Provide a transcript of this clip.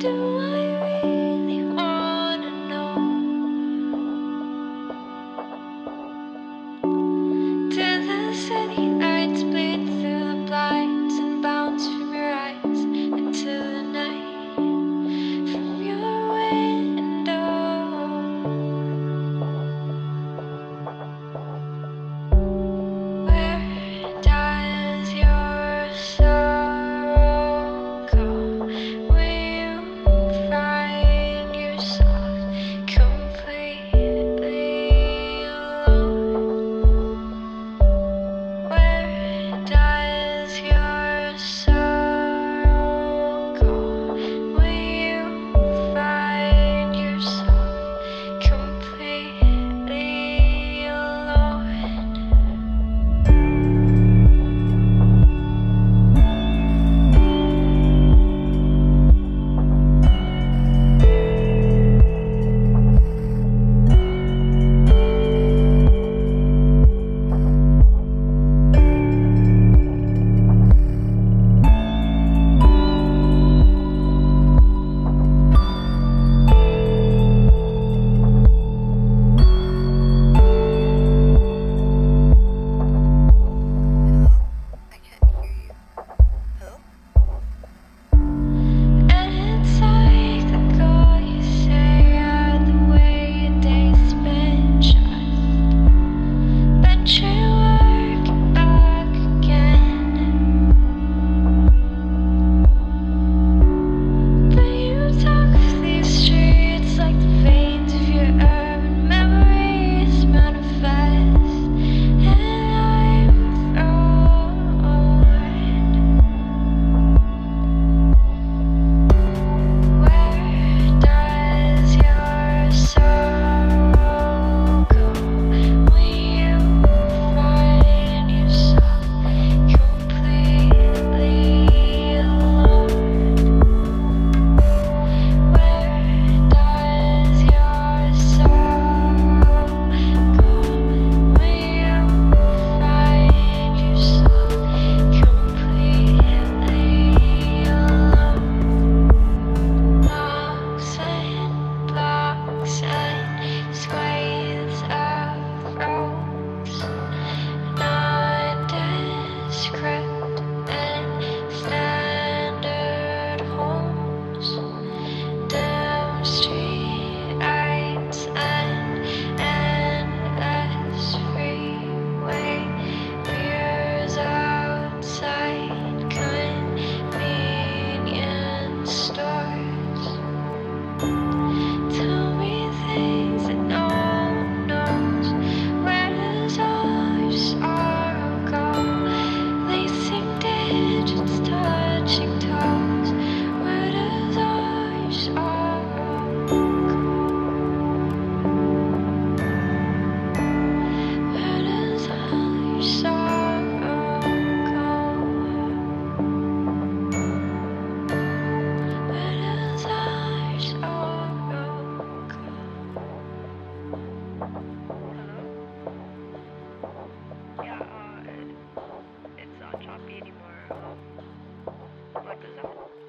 do I? number one.